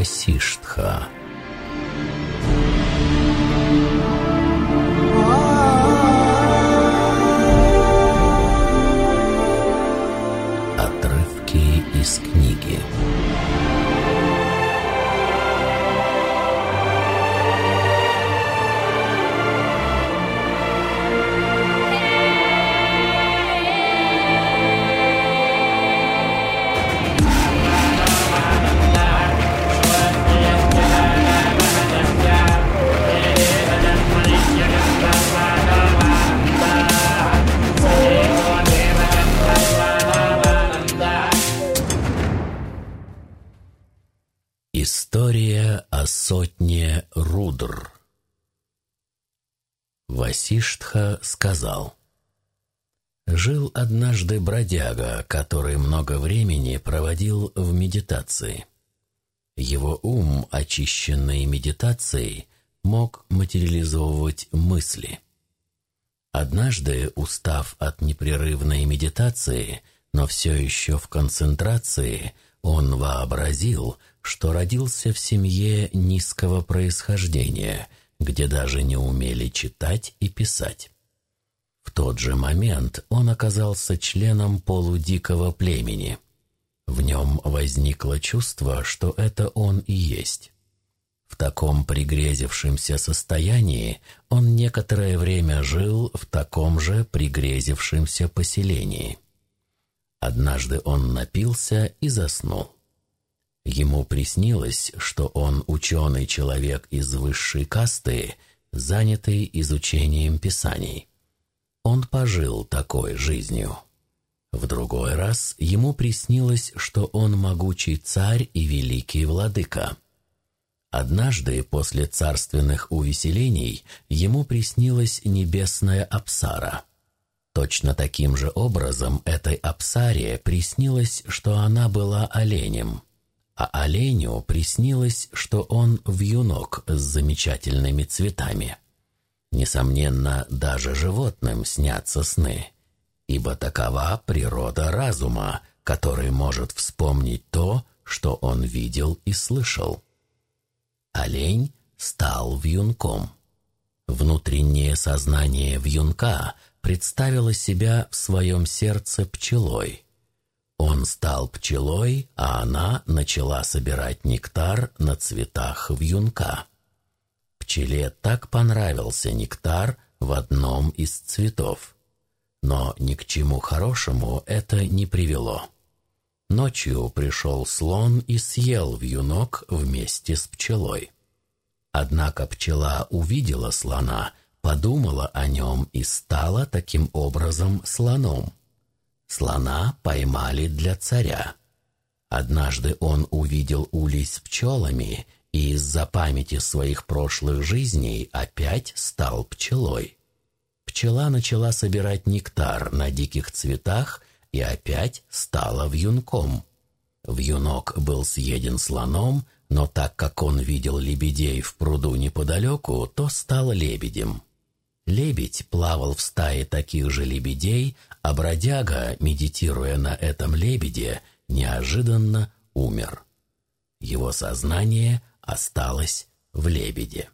Васиштха. Сказал Жил однажды бродяга, который много времени проводил в медитации. Его ум, очищенный медитацией, мог материализовывать мысли. Однажды, устав от непрерывной медитации, но все еще в концентрации, он вообразил, что родился в семье низкого происхождения, где даже не умели читать и писать. В тот же момент он оказался членом полудикого племени. В нем возникло чувство, что это он и есть. В таком пригрезившемся состоянии он некоторое время жил в таком же пригрезившемся поселении. Однажды он напился и заснул. Ему приснилось, что он ученый человек из высшей касты, занятый изучением писаний. Он пожил такой жизнью. В другой раз ему приснилось, что он могучий царь и великий владыка. Однажды после царственных увеселений ему приснилась небесная Апсара. Точно таким же образом этой Апсаре приснилось, что она была оленем, а оленю приснилось, что он вьюнок с замечательными цветами. Несомненно, даже животным снятся сны, ибо такова природа разума, который может вспомнить то, что он видел и слышал. Олень стал вьюнком. Внутреннее сознание вьюнка представило себя в своем сердце пчелой. Он стал пчелой, а она начала собирать нектар на цветах вьюнка. Пчеле так понравился нектар в одном из цветов. Но ни к чему хорошему это не привело. Ночью пришел слон и съел вьюнок вместе с пчелой. Однако пчела увидела слона, подумала о нем и стала таким образом слоном. Слона поймали для царя. Однажды он увидел улей с пчелами и из-за памяти своих прошлых жизней опять стал пчелой. Пчела начала собирать нектар на диких цветах и опять стала вьюнком. Вьюнок был съеден слоном, но так как он видел лебедей в пруду неподалеку, то стал лебедем. Лебедь плавал в стае таких же лебедей, а бродяга, медитируя на этом лебеде, неожиданно умер. Его сознание осталось в лебеде.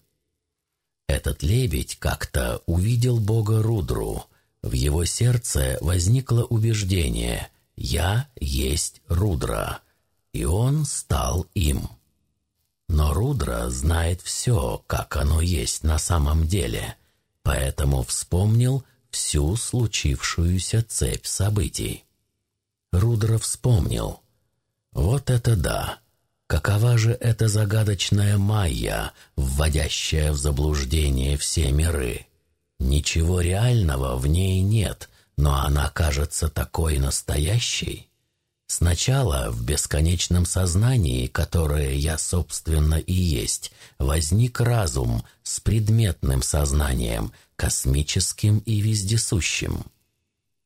Этот лебедь как-то увидел бога Рудру. В его сердце возникло убеждение «Я есть Рудра», и он стал им. Но Рудра знает все, как оно есть на самом деле, поэтому вспомнил всю случившуюся цепь событий. Рудра вспомнил. Вот это да! Какова же эта загадочная майя, вводящая в заблуждение все миры? Ничего реального в ней нет, но она кажется такой настоящей. Сначала в бесконечном сознании, которое я, собственно, и есть, возник разум с предметным сознанием, космическим и вездесущим.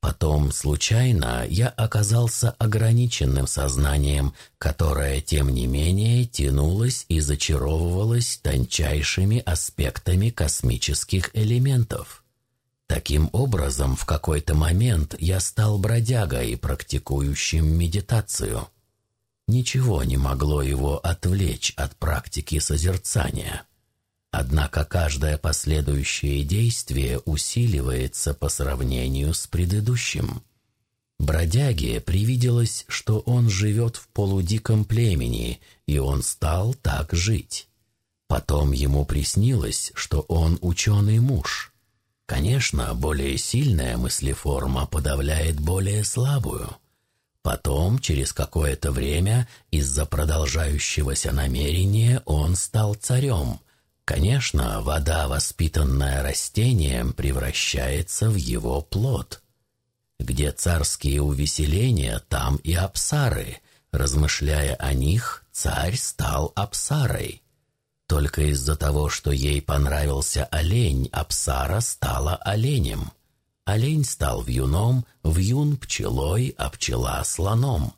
Потом, случайно, я оказался ограниченным сознанием, которое, тем не менее, тянулось и зачаровывалось тончайшими аспектами космических элементов. Таким образом, в какой-то момент я стал бродягой, практикующим медитацию. ничего не могло его отвлечь от практики созерцания. Однако каждое последующее действие усиливается по сравнению с предыдущим. Бродяге привиделось, что он живет в полудиком племени, и он стал так жить. Потом ему приснилось, что он ученый муж. Конечно, более сильная мыслеформа подавляет более слабую. Потом, через какое-то время, из-за продолжающегося намерения, он стал царем – Конечно, вода, воспитанная растением, превращается в его плод. Где царские увеселения, там и апсары. Размышляя о них, царь стал апсарой. Только из-за того, что ей понравился олень, апсара стала оленем. Олень стал вьюном, вьюн пчелой, а пчела слоном.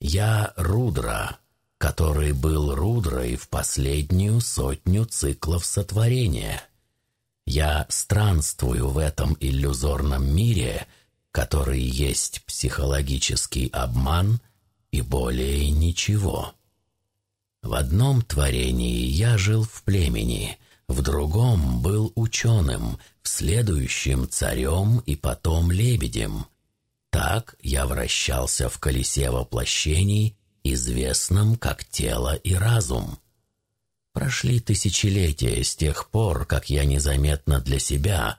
Я Рудра, который был Рудрой в последнюю сотню циклов сотворения. Я странствую в этом иллюзорном мире, который есть психологический обман и более ничего. В одном творении я жил в племени, в другом был ученым, в следующем царем и потом лебедем. Так я вращался в колесе воплощений известном как тело и разум. Прошли тысячелетия с тех пор, как я незаметно для себя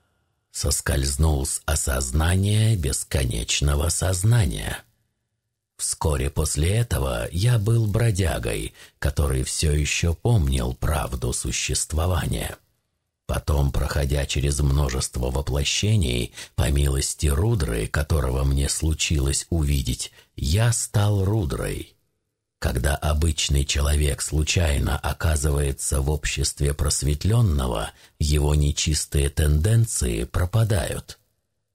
соскользнул с осознания бесконечного сознания. Вскоре после этого я был бродягой, который все еще помнил правду существования. Потом, проходя через множество воплощений, по милости Рудры, которого мне случилось увидеть, я стал Рудрой. Когда обычный человек случайно оказывается в обществе просветленного, его нечистые тенденции пропадают.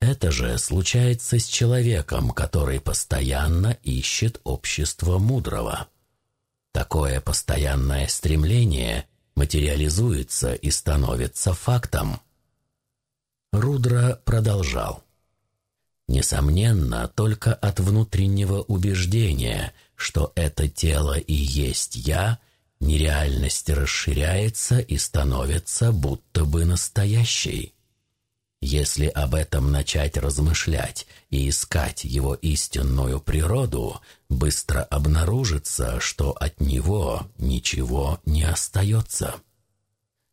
Это же случается с человеком, который постоянно ищет общество мудрого. Такое постоянное стремление материализуется и становится фактом. Рудра продолжал. Несомненно, только от внутреннего убеждения – что это тело и есть я, нереальность расширяется и становится будто бы настоящей. Если об этом начать размышлять и искать его истинную природу, быстро обнаружится, что от него ничего не остается.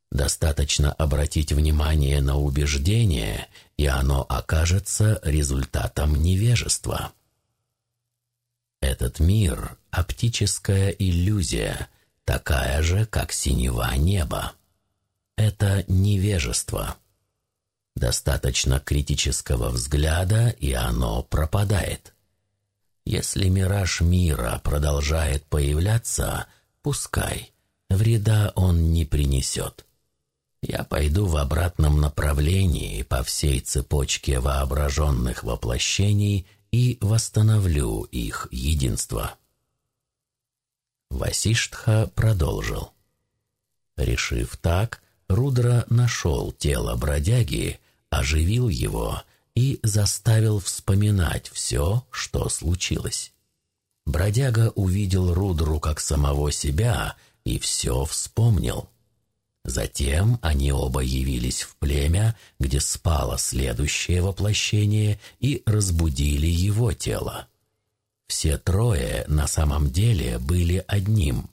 Достаточно обратить внимание на убеждение, и оно окажется результатом невежества. Этот мир — оптическая иллюзия, такая же, как синева неба. Это невежество. Достаточно критического взгляда, и оно пропадает. Если мираж мира продолжает появляться, пускай, вреда он не принесет. Я пойду в обратном направлении по всей цепочке воображенных воплощений и восстановлю их единство. Васиштха продолжил. Решив так, Рудра нашел тело бродяги, оживил его и заставил вспоминать все, что случилось. Бродяга увидел Рудру как самого себя и все вспомнил. Затем они оба явились в племя, где спало следующее воплощение, и разбудили его тело. Все трое на самом деле были одним.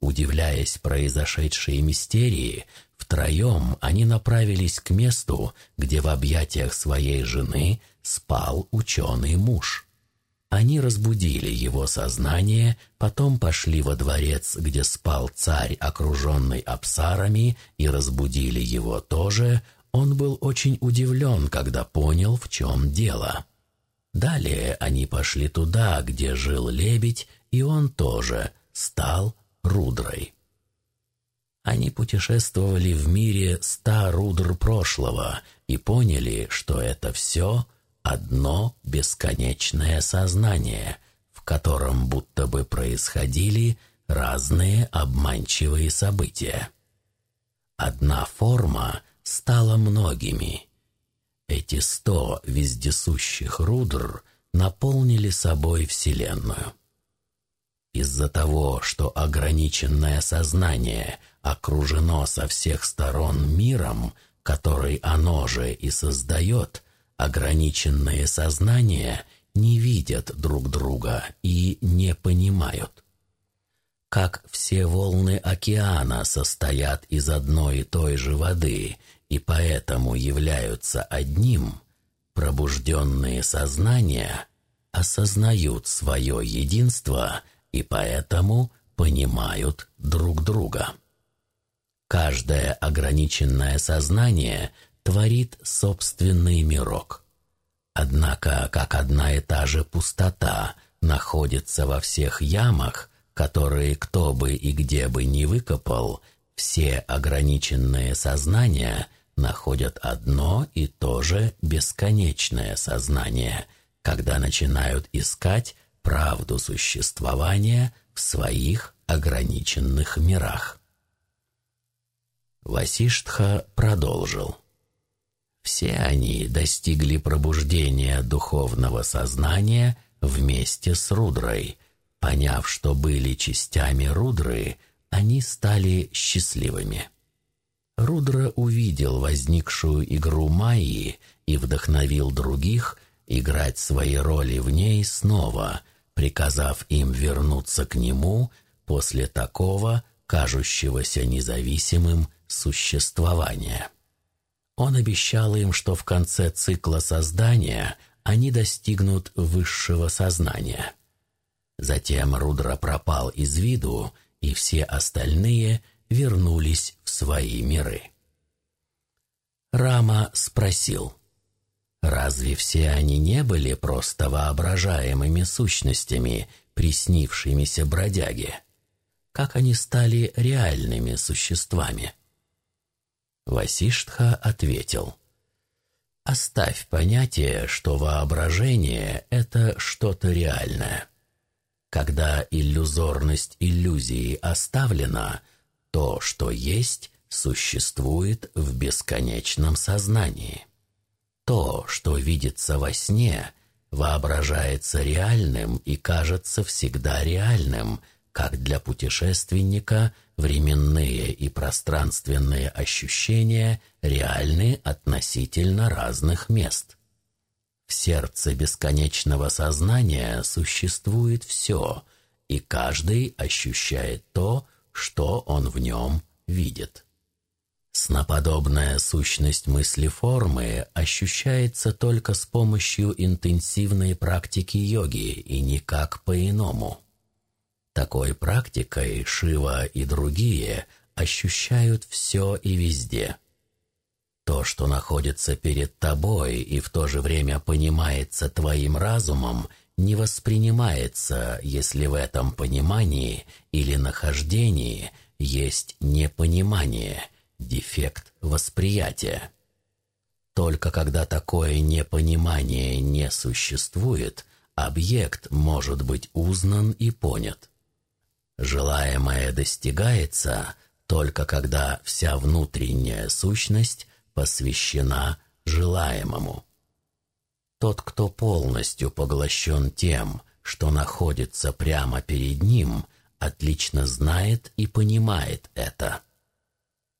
Удивляясь произошедшей мистерии, втроем они направились к месту, где в объятиях своей жены спал ученый муж. Они разбудили его сознание, потом пошли во дворец, где спал царь, окруженный абсарами, и разбудили его тоже. Он был очень удивлен, когда понял, в чем дело. Далее они пошли туда, где жил лебедь, и он тоже стал Рудрой. Они путешествовали в мире ста Рудр прошлого и поняли, что это все — одно бесконечное сознание, в котором будто бы происходили разные обманчивые события. Одна форма стала многими. Эти сто вездесущих рудр наполнили собой Вселенную. Из-за того, что ограниченное сознание окружено со всех сторон миром, который оно же и создает, ограниченные сознания не видят друг друга и не понимают. Как все волны океана состоят из одной и той же воды и поэтому являются одним, пробужденные сознания осознают свое единство и поэтому понимают друг друга. Каждое ограниченное сознание творит собственный мирок. Однако, как одна и та же пустота находится во всех ямах, которые кто бы и где бы ни выкопал, все ограниченные сознания находят одно и то же бесконечное сознание, когда начинают искать правду существования в своих ограниченных мирах. Васиштха продолжил. Все они достигли пробуждения духовного сознания вместе с Рудрой. Поняв, что были частями Рудры, они стали счастливыми. Рудра увидел возникшую игру Майи и вдохновил других играть свои роли в ней снова, приказав им вернуться к нему после такого, кажущегося независимым, существования. Он обещал им, что в конце цикла создания они достигнут высшего сознания. Затем Рудра пропал из виду, и все остальные вернулись в свои миры. Рама спросил, разве все они не были просто воображаемыми сущностями, приснившимися бродяге? Как они стали реальными существами? Васиштха ответил. «Оставь понятие, что воображение — это что-то реальное. Когда иллюзорность иллюзии оставлена, то, что есть, существует в бесконечном сознании. То, что видится во сне, воображается реальным и кажется всегда реальным — как для путешественника временные и пространственные ощущения реальны относительно разных мест. В сердце бесконечного сознания существует все, и каждый ощущает то, что он в нем видит. Сноподобная сущность мысли-формы ощущается только с помощью интенсивной практики йоги и никак по-иному. Такой практикой Шива и другие ощущают все и везде. То, что находится перед тобой и в то же время понимается твоим разумом, не воспринимается, если в этом понимании или нахождении есть непонимание, дефект восприятия. Только когда такое непонимание не существует, объект может быть узнан и понят. Желаемое достигается только когда вся внутренняя сущность посвящена желаемому. Тот, кто полностью поглощен тем, что находится прямо перед ним, отлично знает и понимает это.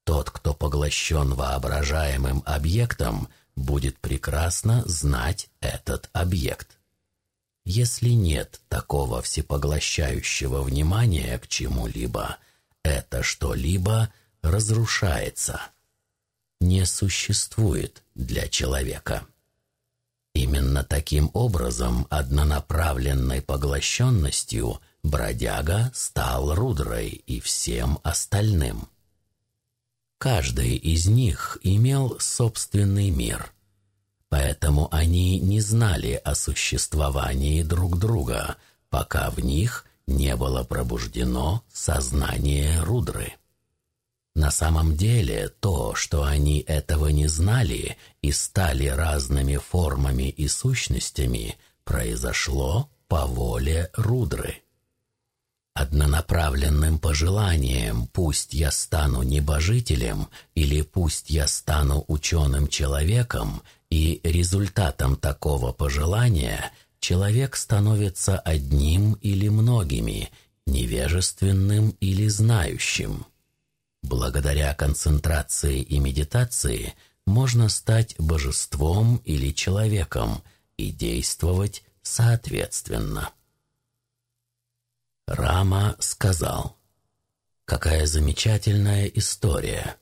Тот, кто поглощен воображаемым объектом, будет прекрасно знать этот объект. Если нет такого всепоглощающего внимания к чему-либо, это что-либо разрушается, не существует для человека. Именно таким образом, однонаправленной поглощенностью, бродяга стал Рудрой и всем остальным. Каждый из них имел собственный мир – Поэтому они не знали о существовании друг друга, пока в них не было пробуждено сознание Рудры. На самом деле то, что они этого не знали и стали разными формами и сущностями, произошло по воле Рудры. Однонаправленным пожеланием «пусть я стану небожителем» или «пусть я стану ученым человеком» И результатом такого пожелания человек становится одним или многими, невежественным или знающим. Благодаря концентрации и медитации можно стать божеством или человеком и действовать соответственно. Рама сказал, «Какая замечательная история!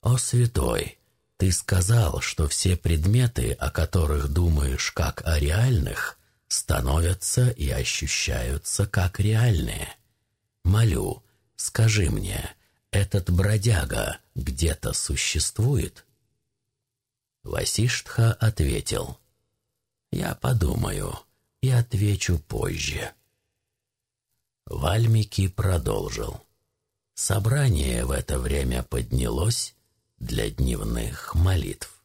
О, святой, ты сказал, что все предметы, о которых думаешь как о реальных, становятся и ощущаются как реальные. Молю, скажи мне, этот бродяга где-то существует?» Васиштха ответил, «Я подумаю и отвечу позже». Вальмики продолжил. Собрание в это время поднялось для дневных молитв.